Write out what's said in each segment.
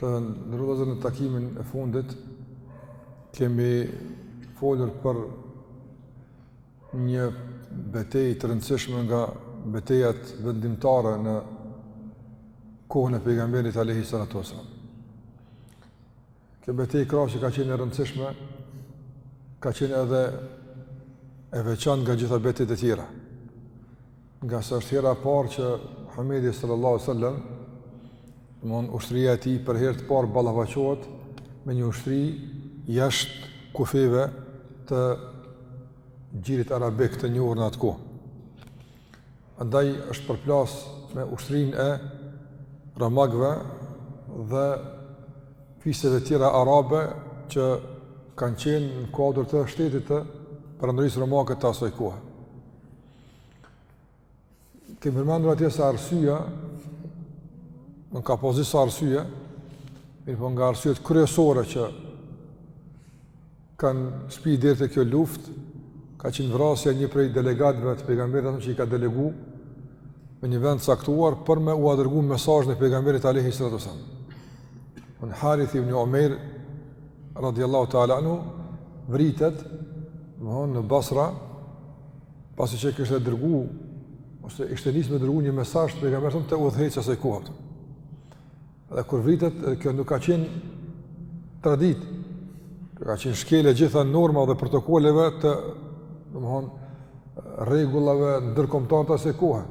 Të ndershëm vëllezër në takimin e fundit, kemi folur për një betejë të rëndësishme nga betejat vendimtare në kohën e pejgamberit alejhi salatu ue selam. Kjo betejë krahas që ka qenë e rëndësishme, ka qenë edhe e veçantë nga gjitha betejat e tjera. Ngase është hera parë që Muhamedi salallahu alejhi ue selem, domethënë ushtria e tij për herë të parë ballafaqohet me një ushtri jashtë kufijve të gjirit arabik të njohur në atë kohë. Andaj është përplas me ushtrinë e romakëve dhe fiseve tjera arabe që kanë qenë në kuadër të shtetit të Perandorisë Romake të asaj kohe. Kemi përmendur atje se arsyeja, ka pas disa arsye, mirëpo nga arsyet kryesore që kanë shpi deri te kjo luftë, ka qenë vrasja një prej delegatëve të pejgamberit atëm që i ka delegu në një vend caktuar për me ua dërgu mesazhin e pejgamberit alejhi salatu ue selam. El Harith ibën Umejr, radiallahu ta'ala anhu, vritet domethënë në Basra, Pasi që kishte dërgu, ose ishte nis me dërgu një mesazh të pejgamberit te udhëheqësit e asaj kohe. Dhe kur vritet, kjo nuk ka qenë traditë, kjo ka qenë shkelje e gjitha normave dhe protokolleve të, domethënë, rregullave ndërkombëtare të asaj kohe.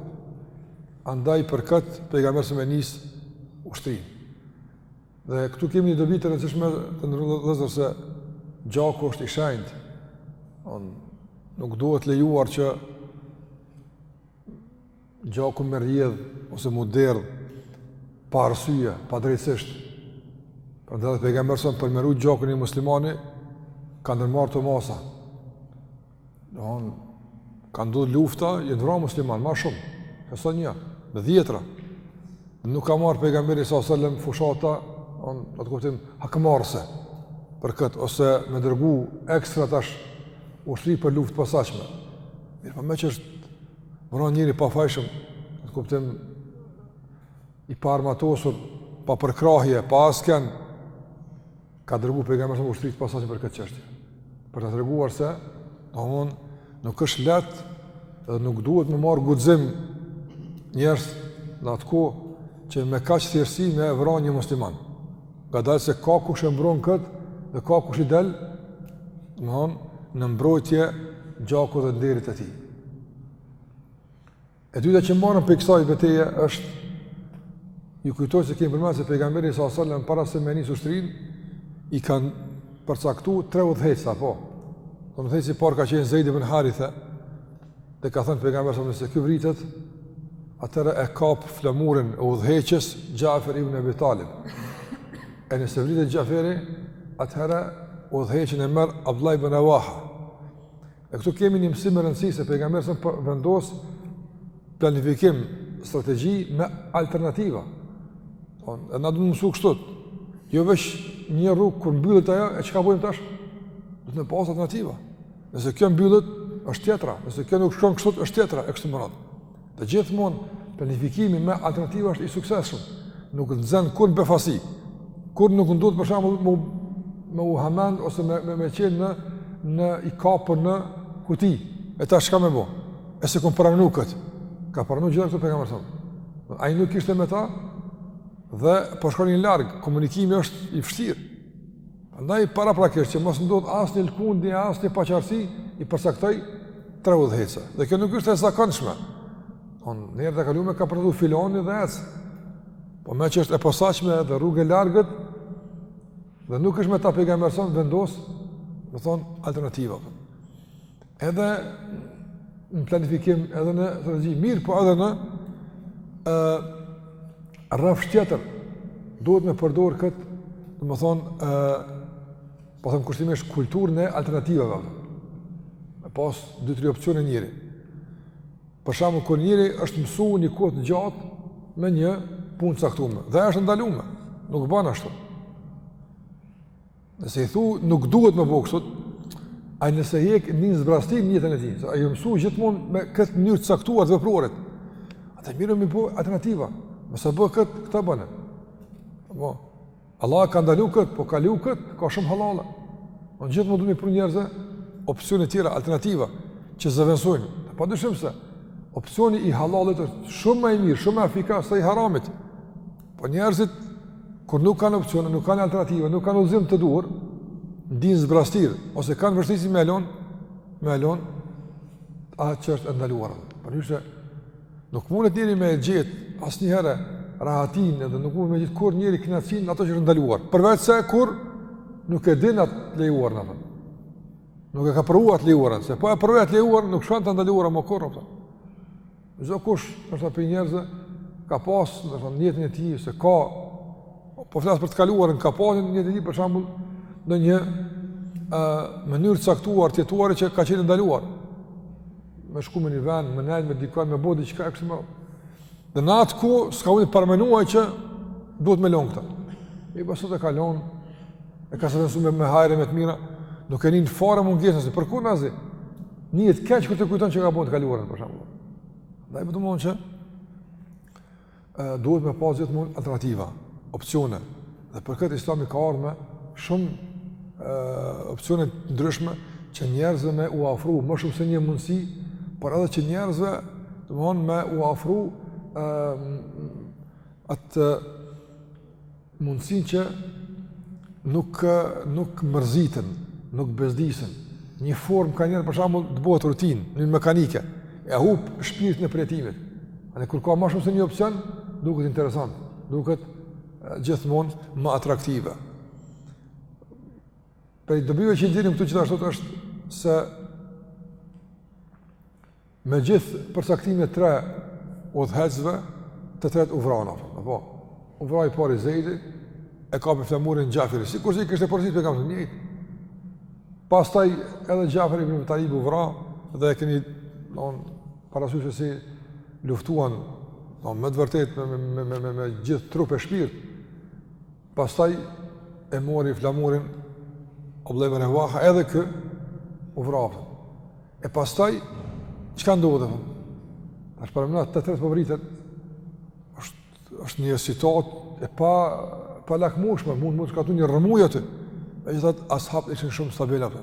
Andaj për këtë pejgamberi e nis ushtrinë. Dhe këtu kemi një dobi të rëndësishme të nderuar vëllezër se gjaku është i shenjtë. Nuk duhet lejuar që gjaku me rrjedh ose m'u derdh pa arsye, padrejtësisht. Prandaj dhe pejgamberi sa për me ru gjakun e ni muslimani ka ndërmarrë këto masa. Domethënë, ka ndodhë lufta, janë vra musliman, ma shumë, sesa një, me dhjetra. Nuk ka marrë pejgamberi s.a.s. fushata, në atë kuptim, hakmarrëse për këtë, ose me dërgu ekstra tash ushtri për luftë pasachme. Mirëpo meqë është vra njeri i pafajshëm, në atë kuptim, i paarmatosur, pa përkrahje, pa askënd, Ka dërgu pejgamberi sa ushtri të posaçme për këtë çështje. Për ta treguar se domthon nuk është lehtë dhe nuk duhet me marr guxim njerëz në atë kohë që me kaq thjeshtësi me e vra një musliman. Ngadalë se ka kush e mbron kët dhe ka kush i del, domthon në mbrojtje gjakut dhe nderit të tij. E dyta që marrim prej kësaj beteje është ju kujtoj se kemi përmendur se pejgamberi sa sallam para se me nis ushtrinë i kanë përcaktu tre udhëheqësa po. Udhëheqësi i parë ka qenë Zeid ibn Haritha dhe ka thënë pejgamberi sa nëse ky vritet atëherë e kap flamurin e udhëheqjes Xhafer ibn Abi Talib. E nëse vritet Xhaferi atëherë udhëheqjen e merr Abdullah ibn Revaha. E këtu kemi një mësim me rëndësi se pejgamberi sa po vendos planifikim, strategji me alternativa. Po na duhet me mësu kështu. Jo veç një rrugë kur mbyllet ajo, e çka bojmë tash? Duhet me pas alternativa. Nëse kjo mbyllet, është tjetra. Nëse kjo nuk shkon kështu, është tjetra e kështu me radhë. Dhe gjithmonë planifikimi me alternativa është i suksesshëm. Nuk t'nxen kurrë befasi. Kurrë nuk ndodh për shembull me me u hamend ose me me me qenë në në i kapur në kuti. E tash çka me bo. E s'e kom paramenu këtë. Ka paramenu gjitha këto pejgamberi sa. Ai nuk ishte me ta dhe po shkonin larg. Komunikimi është i vështirë. Prandaj paraprakisht që mos ndodh asnjë lëkundje, asnjë paqartësi, i përcaktoi tre udhëheqësa. Dhe kjo nuk është e zakonshme. Në herët e kalume ka përcaktu filanin dhe ec. Po meqë është e posaçme dhe rrugë e largët dhe nuk është me ta pejgamberi sa vendos, domethonë alternativa. Edhe në planifikim, edhe në strategji, mirë, po edhe në uh, rafsh tjetër, duhet me përdorë këtë, domethonë, uh, po them kushtimisht, kulturën e alternativave, me pas 2-3 opcione njeri. Për shembull, kur njeri është mësu një kohë të gjatë me një punë t'caktume, dhe është e ndalume, nuk ban ashtu. Nëse i thu nuk duhet me bo kështu, ai nëse i hjek ndin zbrazti n'jetën e tij, ai u mësu gjithmonë me këtë mënyrë të caktuar të veprimit. Atëherë mirë me pru alternativa. Mos e bo kët, këtë bone. Po. Allah ka ndalu kët, po ka leju kët, ka shumë halala. Po gjithmonë duhet me i pru njerëzve opsione tjera, alternativa që zëvendësojnë. Pa dyshim se opsioni i halalit është shumë më i mirë, shumë më efikas se i haramit. Po njerëzit, kur nuk kanë opcione, nuk kanë alternativa, nuk kanë udhëzim të duhur, ndinë zbrazëtirë, ose kanë vështirësi me e lon, me e lon, atë që është e ndaluar. Pa dyshim se nuk mundet njeri me e gjet asnjëherë rahatinë, edhe nuk mundet me gjet kurrë njeri knaqsinë në ato që është e ndaluar. Përveç se kur nuk e din të lejuarën domethonë. Nuk e ka provu të lejuarën, se po e provoi të lejuarën, nuk shkon te e ndaluara më kurrë, në Çdokush prej njerëzve ka pas në jetën e tij se ka po flas për të kaluarën, ka pas një jetë për shembull në një ë mënyrë të caktuar të jetuarit që ka qenë e ndaluar. Me shku në një vend, me nejt me dikon, me bo diçka e kështë me radhë. Dhe në atë kohë s'ka paramendu ai që duhet me lonë këta. E ai sot e ka lonë, e ka së me, me hajre, me të mira, nuk e nin fare mungesën, se përkundrazi? Nihet keq kur të kujton që ka bo në të kaluarën për shembull. Andaj domethënë që ë duhet me pas gjithmonë alternativa, opsione. Dhe për këtë Islami ka ardhur me shumë ë opsione të ndryshme që njerëzve me u afru më shumë se një mundësi, por edhe që njerëzve, domethënë me u afru ë atë mundësinë që nuk nuk mërziten, nuk bezdisen. Një formë kanjëherë për shembull t'bohet rutinë, një mekanike. E hup shpirtin e përjetimit. Ama kur ka ma shumë se një opsion, duket interesant, duket gjithmonë më atraktive. Prej dobive që i nxjerrim këtu gjithashtu është se Me gjithë përcaktimin e tre udhëheqësve, të tretë u vranë apo. Apo u vra i pari Zejdi, e kapi flamurin Xhaferi, sikurse i kishte porositë pejgamberi, njëjtë. Pastaj edhe Xhafer ibn Talib u vra dhe e keni don parasysh si luftuan don me të vërtetë me me me me, me gjithë trup e shpirt. Pastaj e mori flamurin Abdullah ibn Rawaha edhe ky u vra. E pastaj çka ndodhi? Tash paramendo të tretë po vriten. Është është një situatë e pa pa lakmushme, mund mund të shkaktojë një rrëmujë aty. Megjithatë ashabët ishin shumë stabil aty.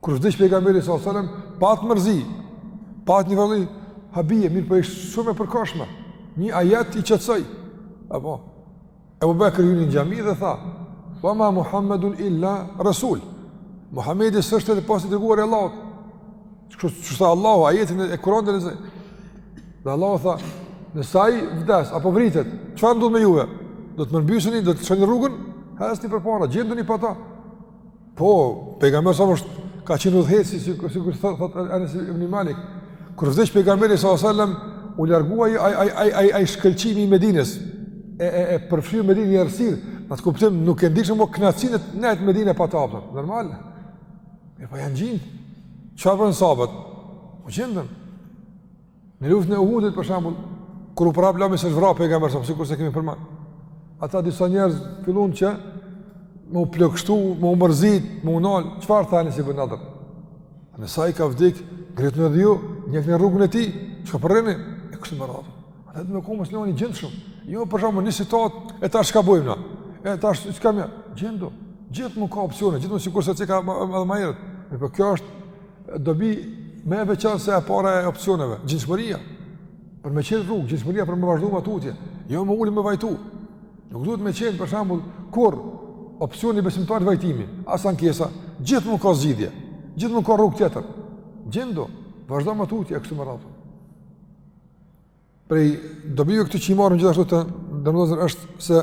Kur vdiq pejgamberi sallallahu alajhi wasallam, pat mërzi. Pat një lloj habie, mirëpo ishte shumë e përkohshme. Një ajet i qetësoi. Apo Abu Bakr hyri në xhami dhe tha: "Wa ma Muhammedun illa rasul." Muhamedi s'është tjetër pos i dërguar i Allahut. Kështu që tha Allahu ajetin e Kur'anit dhe zë. Dhe Allahu tha: "Nëse ai vdes apo vritet, çfarë ndodh me juve? Do të përmbyseni, do të lëshoni rrugën? Ecni përpara, gjenduni pa ta." Po, pejgamberi sa është ka qenë udhëheci si sikur thot thot Anas ibn Malik. Kur vdiq pejgamberi sa sallam u largua ai ai ai ai ai shkëlqimi i Medinës. E e e përfshiu Medinën një errësirë. Në atë kuptim nuk e ndihshëm mo kënaqësinë në atë Medinë pa ta hapur. Normal. E po janë gjin. Çfarë bënë sahabët? U gjendën. Në luftën e Uhudit për shembull, kur u përhap lajmi se u vra pejgamberi sikurse kemi përmend. Ata disa njerëz fillun që me u plogështu, me u mërzit, me u nal, çfarë thani sahabët? Nëse ai ka vdik, ngrituni edhe ju, ndjekni në rrugën e tij, që ka për neve, e kështu me radhë. A të me ku më sloni gjendë shumë, jo për shembull një situatë, e tash çka bojmë na, e tash çka shka mja, gjendu, gjithmonë ka opcione, gjithmonë sikurse që ka edhe ma erët, e për po kjo është Dobi më e veçantë se e para e opcioneve, gjindshmëria, për me gjetë rrugë, gjindshmëria për me vazhdu më tutje, jo me u ulë me vajtu. Nuk duhet me qenë, për shembull, kurrë opcioni i besimtarit vajtimi, as ankesa, gjithmonë ka zgjidhje, gjithmonë ka rrugë tjetër. Gjindu, vazhdo më tutje, e kështu me radhë. Prej dobive këtu që i marrim gjithashtu vëllezër është se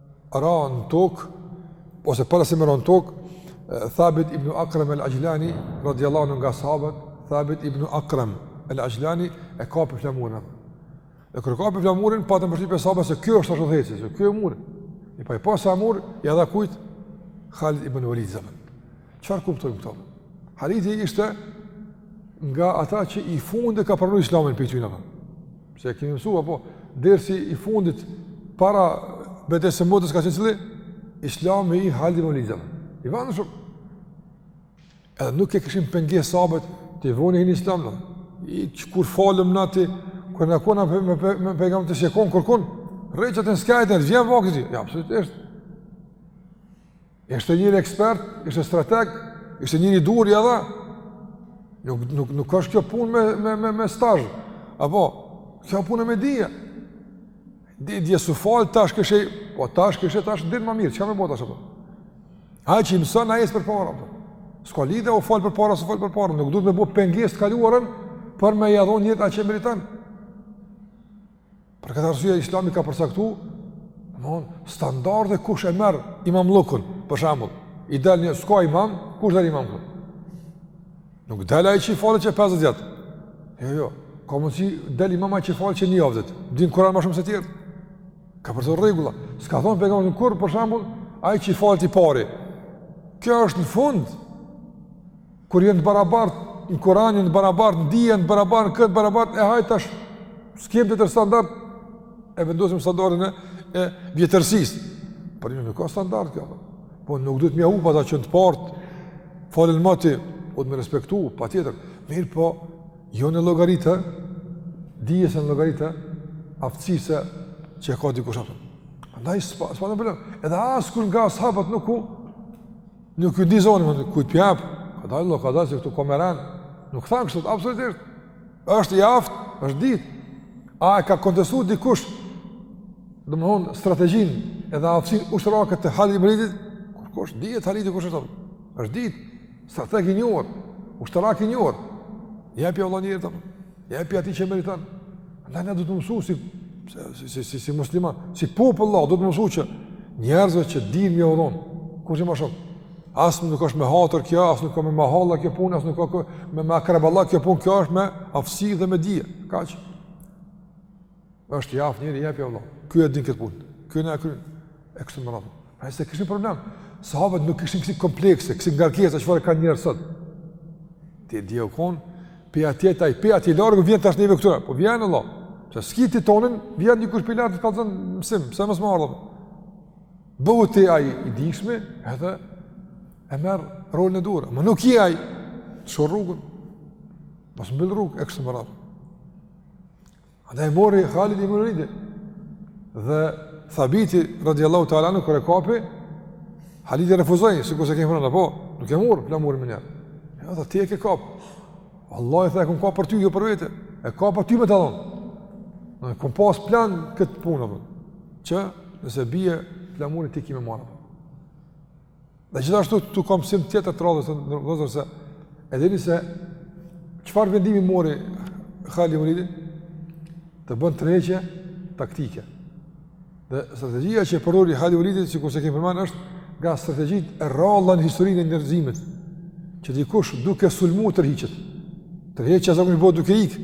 ra në tokë, ose para se me ra në tokë, Thabit ibn Akram el Ajlani, radiallahu anhu nga sahabët, Thabit ibn Akram el Ajlani, e kapi flamurin. Edhe kur e kapi flamurin, patën përshtypje sahabët se ky është tash udhëheqës, se ky e mur. I pa i pa s'e mur, ia dha kujt, Khalid ibn Walid zëmën. Çfarë kuptojmë këtu? Halidi ishte nga ata që i fundi ka pranuar Islamin prej tyre. Se e kemi mësuar apo dersi i fundit para betejës së Mutës ka qenë cili Islami i Halid ibn Walid. I vonë shumë. Edhe nuk e kishin pengesë sahabët ti i voni në Islam. Në. I kur falëm na ti, kur na kena me me, me, me pejgamberin të shekon kur kon rrejtën skajtën vjen vakti. Jo, absolutisht. Ishte njeri ekspert, ishte strateg, ishte njeri i duhur, ia dha. Nuk nuk nuk asht kjo punë me me me me stazh. Po ka punë me dije. Dhe dje s'u fal, tash këqyr, po tash këqyr, tash din ma mirë, çka me bo tash pra? Ai që mëson, ai ecë përpara, pra. S'ka lidhje, u fal përpara, s'u fal përpara, nuk duhet me bo pengesë të kaluarën, për me ja dhonë njëtij që e meritan. Për këtë arsye Islami ka përcaktuar, domthon standarde kush e merr imamllokun, për shembull, i del nevojë, s'ka imam, kush dal imam këtu? Nuk dal ai që falet që 50 vjet. Jo, jo. Ka mundsi dal imam ai që falet që një javë. Din Kur'an më shumë se tjerë. Ka përcaktu rregulla. S'ka thon pejgamberi kurrë për shembull ai që falet i pari. Kjo është në fund. Kur janë të barabartë, në Kur'an janë të barabartë, në dije janë të barabartë, në këtë barabartë e hajt tash skem tjetër standard e vendosim standardin e, e vjetërsisë. Por jo nuk ka standard kjo. Po nuk duhet me u pa ata që janë të parët. Falën më ti, duhet me u respektu, patjetër. Mirëpo, jo në llogari të dijes e në llogari të aftësisë që ka dikush atë. Andaj s'pa s'pa problem. Edhe askush nga sahabët nuk u Nuk u hidhërun, mo, kujt p'ja jep, kadal o, kadal, se këtu ka më herën, nuk thanë kështu, absolutisht, është i aftë, është ditë, a e ka kontestu dikush, domethonë, strategjin, edhe aftësinë ushtarake të Halid ibn Velidit, kurkush, dihet Halidi kush është, është ditë, strateg i njohur, ushtarak i njohur, jepja vlla njerit, Jepi atij që meriton. Andaj ne duhet të msohem si si si si, si musliman, si popull valla duhet m'u msu që njerëzve që dinë më shum, kush din më shum. As nuk është me hatër kjo, as nuk ka me mahalla kjo punë, as nuk ka me me akraballa kjo punë, kjo është me afsi dhe me dije. Kaq. Është i aftë njëri, jepja vëlla. Ky e din këtë punë, ky na e kryen, e kështu me radhë. Pra s'e kishin problem, sahabët nuk kishin kësi komplekse, kësi ngarkesa çfarë kanë njerëz sot. Ti dje u konë, pe atje ti, pe atje larg, vjen tash neve këtu, po vjen valla. Se s'ki ti tonin, vjen dikush pi larg, të kallxon mësim, pse mos me ardhë. Bëhu ti ai i dijshëm, edhe e merr rolin në dorë. Po nuk je ai, lësho rrugën, mos mbyll rrugë, e kështu me radhë. Andaj e mori Khalid ibn Walid dhe Thabiti radiallahu ta'ala anhu kur e kapi, Khalidi refuzoi, sikurse kemi përmen, apo, nuk e mur flamurin menjëherë. Jo, tha, ti e ke kapë. Vallahi tha e kom kapë për ty, jo për vete. E kapa për ty me ta dhonë. Unë e kom pasë plan këtë punë, dhe. që nëse bie, flamuri ti ki me marrë. Dhe gjithashtu këtu ka mësim tjetër të radhës vëllezër se e dini se çfarë vendimi mori Khalid ibn Walidi të bën tërheqje taktike. Dhe strategjia që e përdori Khalid ibn Walidi, sikurse kemi përmen, është nga strategjitë e rralla në historinë e njerëzimit, që dikush duke sulmu tërhiqet. Tërheqja zakonisht bëhet duke ik,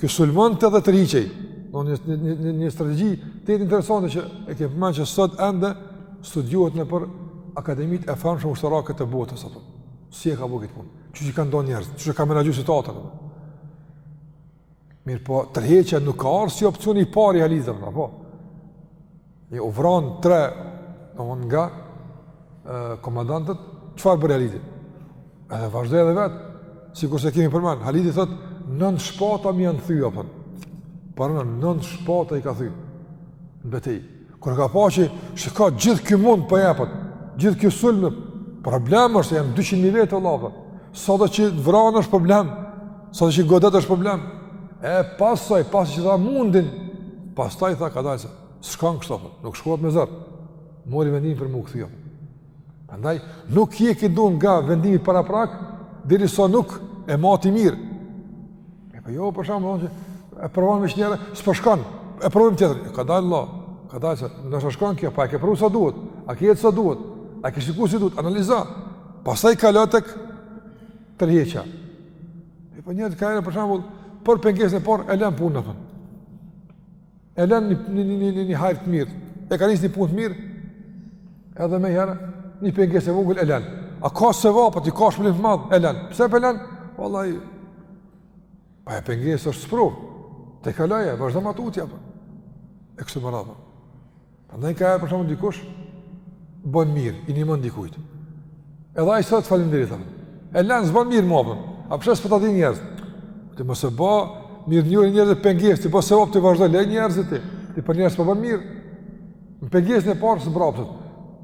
ky sulmonte dhe tërhiqej. Një, një, një, një strategji tejet interesante që e kemi përmen që sot ende studiohet nëpër akademitë e famshme ushtarake të botës apo. Si e ka bo këtë punë? Qysh i ka nda njerëzit? Qysh e ka menaxhu situatën? Mirëpo, tërheqja nuk ka ardhë si opcioni i parë i Halidit, apo? Iu vranë tre, domethonë nga, e, komandantët, çfarë bëri Halidi? Edhe vazhdoi edhe vetë, sikurse kemi përmen, Halidi thot, nëntë shpata m'u janë thy, apo. Pra, nëntë shpata i ka thy, në betejë. Kur ka pa që shiko gjithë ky mund po jepet, gjithë ky sulm problem është janë 200 mijë vetë vëlla. Sado që vran është problem, sado që godet është problem. E pastaj, pasi që dha mundin, pastaj tha kadal se s'shkon kështu apo, nuk shkohet me zor. Mori vendim për m'u kthy. Prandaj, nuk hjek dorë nga vendimi paraprak, derisa nuk e mat mirë. E po jo, për shembull, që e provon menjëherë, s'po shkon, e provon një tjetër. E ka dalë la, ka dalë se, nuk shkon kjo, po a e ke provu sa duhet, a ke jetë sa duhet, a ke shiku si duhet, analizo. Pastaj kalo tek tërheqja. E po njerëzit ka për shembull, n'pengesën e parë, e lan punën atëherë. e len një, një, një, një, një hajr, të mirë, e ka nisë një punë të mirë, edhe menjëherë, një pengesë e vogël e len. A ka sevap ajo, ka shpërblim të madh, e len. Pse po e len? Vallahi, po pengesë është sprovë, tejkaloje, vazhdo ma tutje, po. Po. e kështu me radhë. Prandaj ka për shembull dikush bën mirë, i ndihmon dikujt. Edhe ai s'të falënderon. E lan, s'ban mirë ma, po. A pse s'po ta di njerëz? Ti mos e bë mirë njëri njerëz të pengesë, ti për sevap, vazhdo, le njerëzit ti. Ti për njerëz po bën mirë. Në pengesën e parë zbrapset.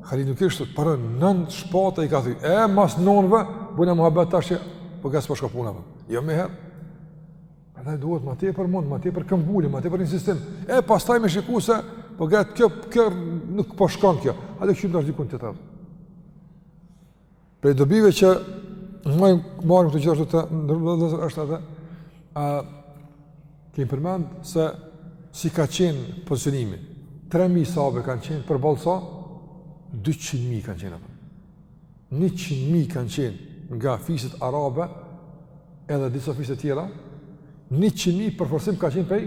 Halidi nëntë shpata i ka thënë, "E mas nanve, bëna mohabet tash, po s'po shkon puna." Po. Jo meniherë. Andaj duhet ma tepër mund, ma tepër këmbëngulje, ma tepër insistim. E pastaj me shiku se po gjet kjo kjo nuk po shkon kjo. A do të shkojmë tash diku tjetër? Prej dobive që marrim këtu gjithashtu është edhe e kemi përmend se si ka qenë pozicionimi. 3000 sahabë kanë qenë përballë sa 200.000 kanë qenë apo. 100.000 kanë qenë nga fiset arabe edhe disa fise tjera, 100.000 përforcim ka qenë prej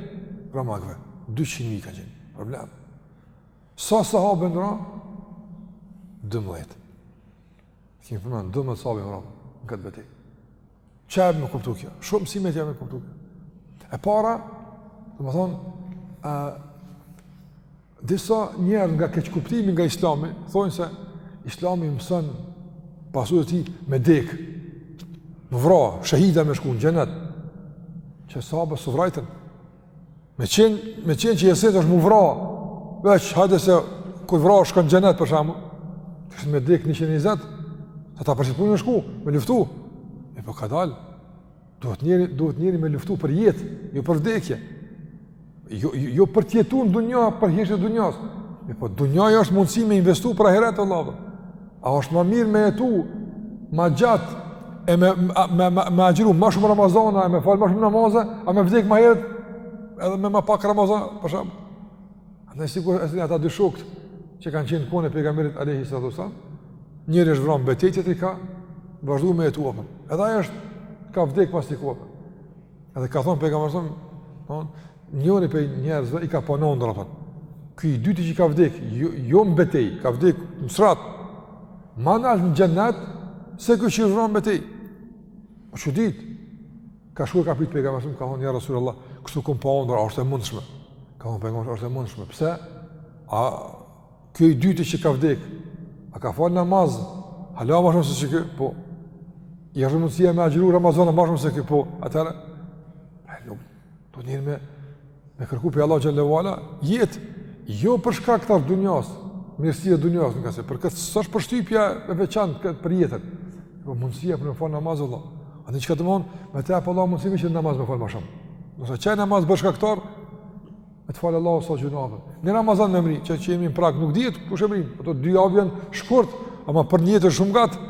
romakve, 200.000 ka qenë, problem. Sa sahabë u vranë? 12. Kemi përmend, 12 sahabë u vranë, në këtë betejë. Çka jep me kuptu kjo? Shumë mësime t'jep me kuptu kjo. E para, domethënë, Disa njerëz nga keqkuptimi nga Islami thonë se Islami i mëson pasuesit e tij me dek. M'u vra, shehida me shku në xhenet. Qe sahabët s'u vrajtën. Me qen, me qen që hesapi është m'u vra. Veç hajde se kur vrahesh shkon në xhenet për shembull. Kishin me dek 120. Ata po shkojnë në shku, me luftu. Mirëpo ka dalë. Duhet njeriu, duhet njeriu me luftu për jetë, jo për vdekje. Jo, jo, jo për t'jetu në dunja, për hise të dunjasë. Mirëpo, dunjaja është mundësi me investu për ahiret vëlla. A është ma mirë me jetu, ma gjatë, e me, me, me, me agjeru ma shumë Ramazana, e me falë ma shumë namaza, a me vdekë ma herët, edhe me ma pak Ramazana, për shembull. Në sikur e thënë ata dy shokët që kanë qenë kohën e pejgamberit alejhi salatu selam, njëri është vra në betejë, tjetri ka vazhdu me jetu apo. Edhe ai është ka vdekë pas një kohe apo. Edhe ka thonë pejgamberit Alehi njëri prej njerëzve i ka pa në ondërr apo. Ky i dyti që ka vdekë, jo, jo në betejë, ka vdekë në shtrat. Ma nalt në xhennet, se ky që është vra në betejë. U çudit, Ka shku ka pyet pejgamberin alejhi selam ka thonë ja Rasulullah, kështu kom pa ondërr, a është e mundshme. Ka thonë pejgamberi është e mundshme. Pse? A ky i dyti që ka vdek, a ka fal namaz? Hala ma shumë se çka ky, po. I është dhonë mundësia me agjëru Ramazanin ma shumë se ky, po. Atëherë. Ai nuk do të me Me kërku prej Allahut xhelle ve ala, jetë, jo për shkak të dunjas, mirësia e dunjas, në kase, për këtë së është përshtypja e veçantë këtë për jetën, por po mundësia për me falë namaz Allah. A në që ka të mon, me ta jap Allahu mundësinë një namaz me falë ma shumë. Nëse qaj namaz bëhet shkaktar, me të falë Allahu sa gjynahe. Një Ramazan me mrri, që që jemi në prag, nuk dihet, kush e mrrin, ato dy javë vijnë shkurt, ama për jetë shumë gatë,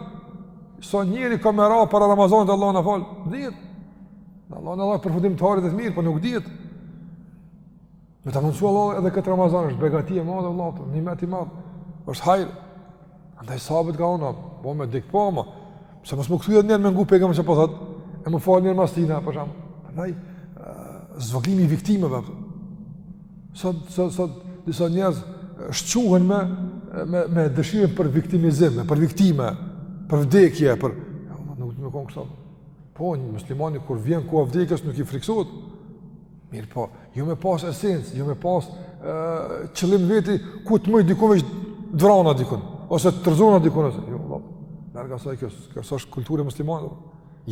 sa njeri ka me ra para Ramazanit Allahu na faltë, dihet, Në Allah, në Allah, përfundim të hajrit dhe të mirë, por po nuk dihet. Me ta mundësu Allahu edhe këtë Ramazan, është begati e madhe e Allahut, nimet i madh, është hajr. Andaj sahabët kanë, po me dikë po ama, se mësë më këtu jetë njëherë me ngu pejgamberin çka po thotë, e me falë njëherë mas tina, për shembull. Andaj, zvogëlimi i viktimeve, sot, sot, sot, disa njerëz shquhen me, me, me dëshirën për viktimizim, për viktime, për vdekje, për... Jo, nuk duhet me konë kështu, Po, një muslimani kur vjen koha e vdekjes nuk i friksohet. Mirëpo, jo jo me pas esencë, jo jo me pas uh, qëllim në veti, ku të mëjë dikun veç të vrana dikun, ose të rrëzona dikun, ose, jo, vallahi, larg asaj, kjo, kjo s'është kulturë muslimani,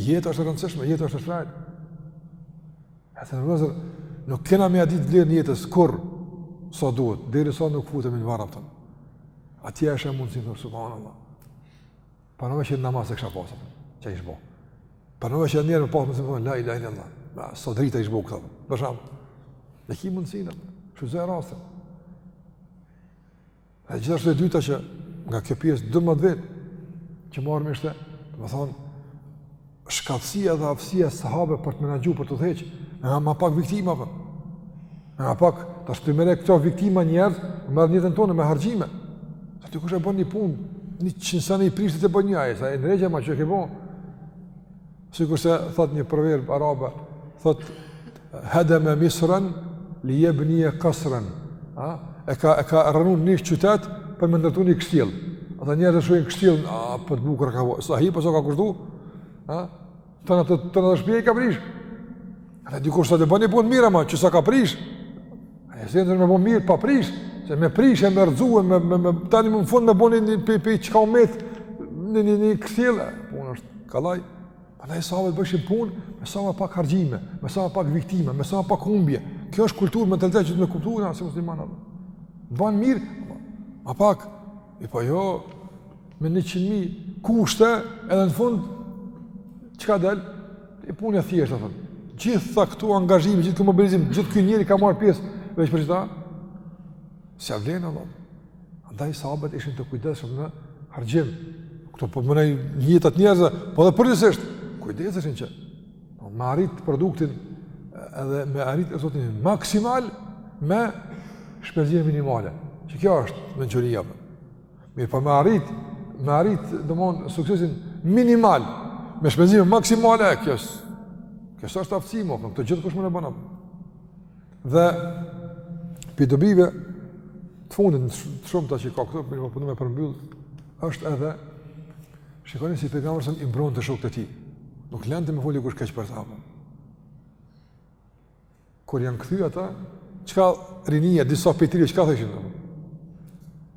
jeta është e rëndësishme, jeta është e shtrejtë. E të nërëzër, nuk kena me ia ditë vlerën jetës kurrë, sa duhet, derisa nuk futemi në varr, atje është e mundësinë, subhanallah. Panove që namaz e kisha pasë, çka isha bo. Panove që njëherë me pasë, me shqiptu, la ilahe illallah, sa drita ishë bo këtu, për shembull. Dhe ki mundësinë, shfrytëzoje rastin. E gjithashtu e dyta që nga kjo pjesë domethënë, që marrim ishte, domethonë, shkathtësia dhe aftësia e sahabëve për të menaxhu për të udhëheq, me ma pak viktima apo. Ma pak tash të merr këto viktima njerëz, merr në jetën tonë me harxhime. Dikush e bën një punë, njëqind sene i prish të bën një ai, sa e ndrejë më çka ke bën. Sikurse thot një proverb arab, thot Hadama Misran li yabniya qasran. A e ka e ka rrënu një qytet për me ndërtu një kështjell. Ata njerëz e shohin kështjellën, a po të bukur ka. Sa hi po sa ka kushtu? A? Të në të të në të shpi i ka prish Ata dikush thotë bëni punë mirë ama që sa ka prish A e zendër me bënë mirë pa prish Se me prish e me rëzu e me, me, me tani më në fund me bo një pe, pe, çka u met Një një një kështjellë Punë është kallaj Andaj sahabët bëjshin punë, me sa më pak hargjime, me sa më pak viktima, me sa më pak humbje. Kjo është kulturë mentalitet që duhet me kuptu, ne si musliman, apo. Banë mirë, ma pak, e po jo, me njëqind mijë kushte, edhe në fund, çka del, një punë e thjeshtë, apo. Gjithë këto angazhime, gjithë ky mobilizim, gjithë ky njeri ka marrë pjesë, veç për qita, s'ia vlen, apo. Andaj sahabët ishin të kujdesshëm në harxhim. Ktu po menoj në jetat e njerëzve, po edhe përgjithësisht kujdeseshin qysh me arrit produktin edhe me arrit rezultatin maksimal me shpenzime minimale. Që kjo është mençuria. Mirë, po me arrit me arrit domon suksesin minimal me shpenzime maksimale kjo s'është. Kjo s'është aftësi më, po këtë gjithkush mun e bën atë. Dhe prej dobive të fundit janë shumë ato çka ka këtu, po me përfundu me përmbyll, është edhe, shikoni si pejgamberi i mbronte shokët e tij, nuk lente me fol kush keq për ta, apo. Kur janë kthy ata, çka rinia, disa prej tyre, çka thojshin, apo.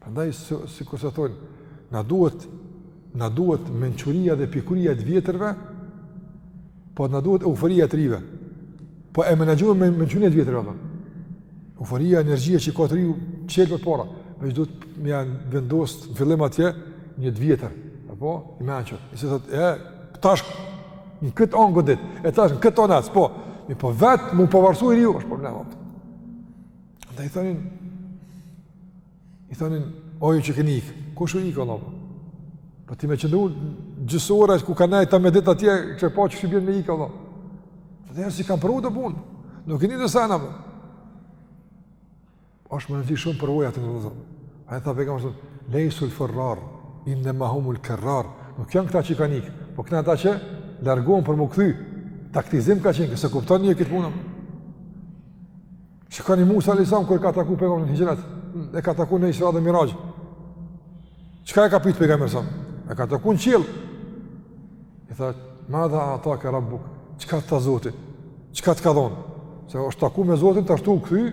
Prandaj sikurse thonë, na duhet na duhet mençuria dhe pjekuria e të vjetërve, po na duhet euforia e të rinjve. Po e menaxhojmë me mençurinë e të vjetërve apo? Euforia, energjia që ka i riu, çel përpara, veç duhet me ia vendos në fillim atje një të vjetër, apo? I mençur, i cili thotë, e, tash, në këtë anë godit, e tash, në këtë anë po, mi po vetë, mu po varsu i riu, është problem, apo? Dhe i thonin, I thonin, o ju që keni ikë, ku ishit ikë, apo? Po ti me qëndru gjashtë orë, ku ka nejt ta me ditë atje, që e pa që shqibjen me ikë, apo? Të dhe si kam përru të punë, nuk këni të sena, për. Po. Ashtë më në ti shumë përvoja të në dhe zërë. A e tha pejgamberi, lejsul furrar, innema humul kurrar, nuk janë këta që kanë ikë, po janë ata që largohen për m'u kthy, taktizim ka qenë, nëse kupton njeri këtë punë. Shikoni Musa alayhis salam kur ka taku pejgamberin në Hixhret, e ka taku në Isra dhe Miraxh. Çka e ka pyet pejgamberi sa? E ka taku në qiell. I tha, "Madha ataka Rabbuk? Çka të tha Zoti? Çka të ka dhënë?" Se është taku me Zotin, tash tu u kthy.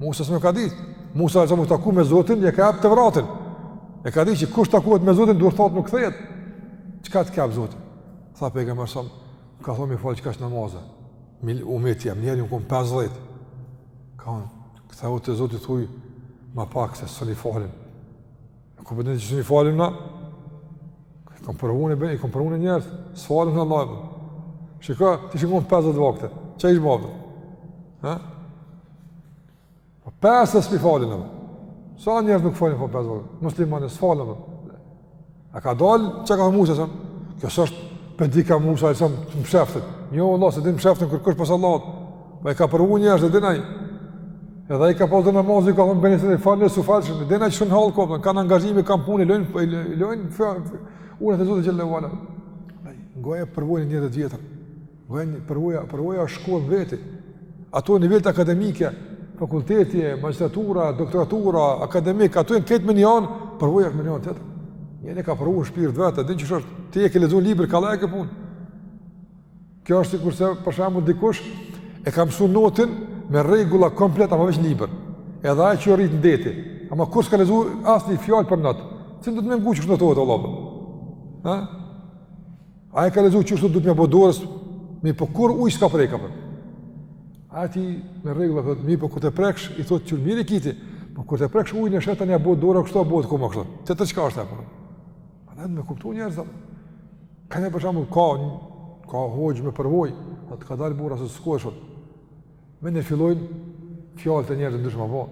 Musa salam ka ditë. Musa alayhis salam u taku me Zotin, ja ka jap Tevratin. E ka ditë që kush takohet me Zotin duarthatë nuk kthehet. Çka të tha Zoti? Tha pejgamberi sa, "Ka thonë me fal kaq namaze." Mil umeti jam njeri, unë kom 50. Ka unë, këta u të zotit thuj, ma pak se së një falim. Në ku pëtën që së një falim na? I kom përvune, i kom përvune njerës, së falim në lajmë. Shë ka, ti shë kom 50 vakte, që ishë mabë? Ha? Po pesë s'pi falin apo? Sa njerëz nuk falin po pesë vakte? Muslimanë s'falin apo? A ka dal çka tha Musa alejhi selam? Kjo s'është për di ka Musa alejhi selam të mshefta. Jo vallah se s'din mshefta kurkush pos Allahut. Po e ka provu njerëz edhe ai. Edhe ai ka pas dhe namazin ka thon Beni Israilët su falë shumë. Dhe na çon hall kop, kanë angazhime, kanë punë, lodhen, po lodhen. Unë te Zoti xhele ve ala. Ai goja përvojën e njerit të vjetër. Vënë përvoja, përvoja është shkollë vetë. Ato nivelet akademike, fakulteti, magjistratura, doktoratura, akademik, ato janë këtë mejdan, përvoja është mejdan tjetër. Njeri e ka provu n'shpirt t'vet, din çfarë është. Ti e ke lexuar n'libër kadale këtu. Kjo është sikurse për shembull dikush e ka mësuar notin me rregulla komplet apo vetëm n'libër. Edhe ai që rri n'deti, ama kurrë s'ka lexuar asnjë fjalë për not. Cilin do ti me nguqësh në tokë të Allahut. Ha? Ai e ka lexu qysh duhet me bo dorën, mirëpo kurrë uj s'ka prek apo. A ti me rregulla, thot, mirëpo kur të preksh, i thot qyr mirë i ki ti, po po kur të preksh ujin e sheh ti a bon dorën kështu a bon komën kështu, të të çka është apo. A jeni m'kuptu njerëz, ka njeri për shembull, ka, ka hjek me përvojë, atë kadalë burra se s'ko e shumë. Me në fillojnë, fjalët e njerëzve ndryshme po,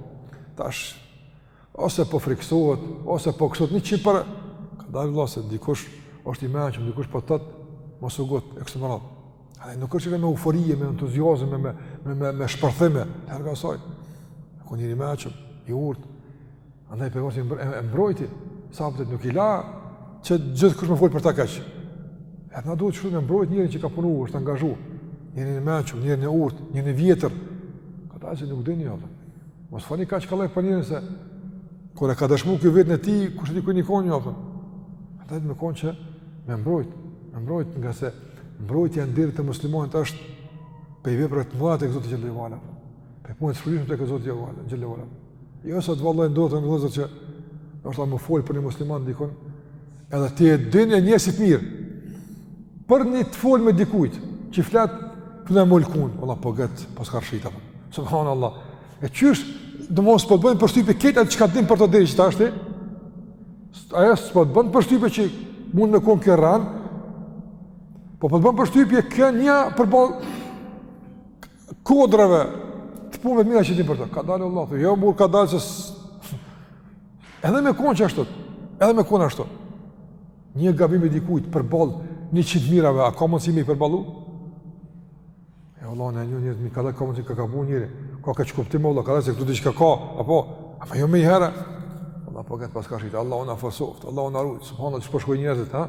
tash, ose po friksohet, ose po kësot një qipë për, kadalë vlla se dikush është i mençëm, dikush po t'thotë, mos u ngut, e kështu me radhë. Edhe nuk është që me eufori, me entuziazëm, me, me, me, me, me shpërthime, të herë ka saj. Ky njeri i mençëm, i urtë, andaj Pejgamberi e mbrojti, sahabët nuk i la, që gjithkush me folë për ta keq. Edhe na duhet shumë me mbrojt njerin që ka punu, është angazhu, njerin e mençëm, njerin e urtë, njerin e vjetër, kadalë se nuk e njeh, Mos folni kaq kollaj për njerin se kur e ka dëshmu ky veten e tij, kush e di ku je kon ti apo. Ata më kanë që me mbrojt, me mbrojt ngase mbrojtja e nderit të muslimanit është prej veprave të mëdha te Zoti xhele ve ala. Prej punëve të vlefshme te Zoti xhele ve ala, xhele ve ala. Jo sot vallah ndodh vllazën që është me fol për një musliman dikon, Edhe ti e din e njeh si të mirë. Për një të folme t'dikujt, që flet ku na mol kun, valla po gat, po skar shit apo. Subhanallah. E qysh, domethënë s'po t'bon përshtypje këta çka din për të deri tash ti. Ajo s'po të bën përshtypje që mund me kon kjo rrenë. Po po të bën përshtypje kjo nja përballë kodrave të punëve të mira që di për të. Kadalë Allah, thë, jo burrë kadalë që Edhe me konë që ashtu, edhe me konë ashtu. Një gabim i dikujt përballë njëqind të mirave, a ka mundësi me i përballu? E Allah, në një njërët, mi kadalë ka mundësi ka gabu njeri, ka keqkuptim Allah, kadalë se këtu diçka ka, apo, apo jo me i herë, Allah po këtë pas ka shqitë, Allahu na forcoftë, Allahu na rujtë, subhanët që përshkoj po njerëzit, ha?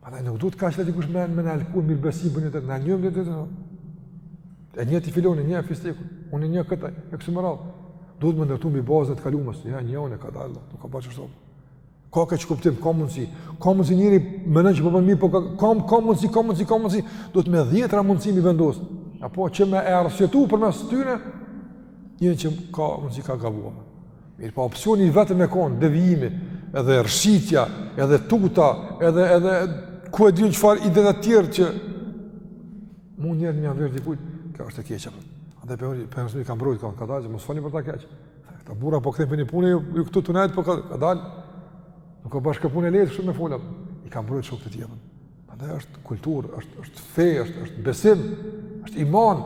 Andaj nuk duhet kaq lehtë dikush me në alku mirëbesim për një të në njëmë një të të të e një të filani, një e fisteku, unë një këta, e kështu me radhë. Duhet me ndërtu mbi bazën e të kalumes, ja një unë e kadalë, nuk ka bërë kështu. Ka keqkuptim, ka mundësi, ka mundësi njeri më në që përpër po mirë, po ka, ka, ka mundësi, ka mundësi, ka mundësi, duhet me dhjetra mundësi m'i vendosë. Apo që me e arsyetu përmes tyne, njeri që ka mundësi ka gabuar. Mirëpo po, opsioni i vetëm me konë, devijimi, edhe rrëshqitja, edhe tuta, edhe, edhe, ku e dinë çfarë ide të tjera që mund njeri me ia veshë dikujt, kjo është e keqe, për. A dhe për një sëmi ka mbrojtë, ka, kadalë, mos folni për ta keqë. Këta burra po këthejnë për një punë, ju, ju këtu tu nejtë, po ka, kadalë. Nuk ka bashkë punë e lehtë, shumë me folë. I ka mbrojtë shokët e tjerë. Andaj është kulturë, është, është fe, është, është besim, është iman,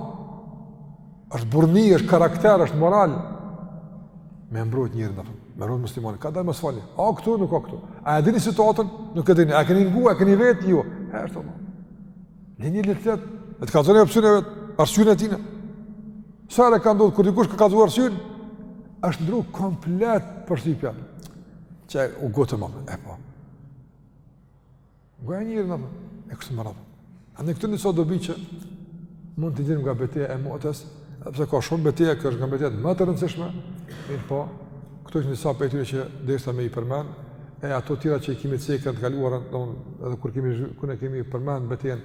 është burrni, është karakter, është moral. Me mbrojt njeri në fund, me mbrojt muslimani, kadalë mos folni, a këtu, nuk ka këtu. A e dini situatën, nuk e dini, a e keni ngu, a e keni vetë, jo. E është Allah. Në një letë letë, e të kallzon e opsionin e vet, arsyen e tina. Sa herë ka ndodhë, kur dikush ka kallzu arsyen, është ndrru komplet përshtypja. Që u gotë më, e po. Ngoje njerin në fërë, e kështu me radhë. Andaj këto nisa dobi që mund t'i nxjerrim nga beteja e Mutes, edhe pse ka shumë beteja, kjo është nga betejat më të rëndësishme, mirëpo, këto është nisa prej tyre që deshta me i përmen, e ato tjera që i kemi cekë në të kaluarën, edhe kur kemi, kur e kemi përmen betejen,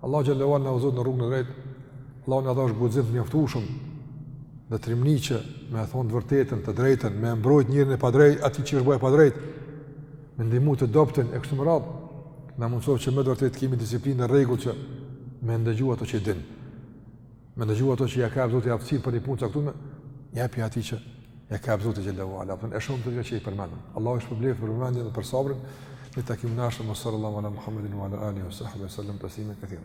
Allahu xhelle ue ala na udhëzoftë në rrugën e drejtë. Allahu na dhashtë guxim të mjaftueshëm dhe trimni që me e thonë të vërtetën, të drejtën, me e mbrojt njerin e padrejt, atij që i është bo e padrejtë, me ndihmu të dobtin, e kështu me radhë, na mundësoftë që me të vërtetë kemi disiplinë e rregull që me ndëgju ato që dinë. Me ndëgju ato që ja ka jap Zoti aftësinë për një punë të caktume, japi atij që ja ka jap Zoti xhelle ue ala. Punë e shumë të mirë që i përmendëm. Allahu ju shpërbleftë për vëmendjen dhe për sabrin. Në takimin e ardhshëm sallallahu ala Muhammedin wa ala alihi wa sahbihi sallam taslima katira.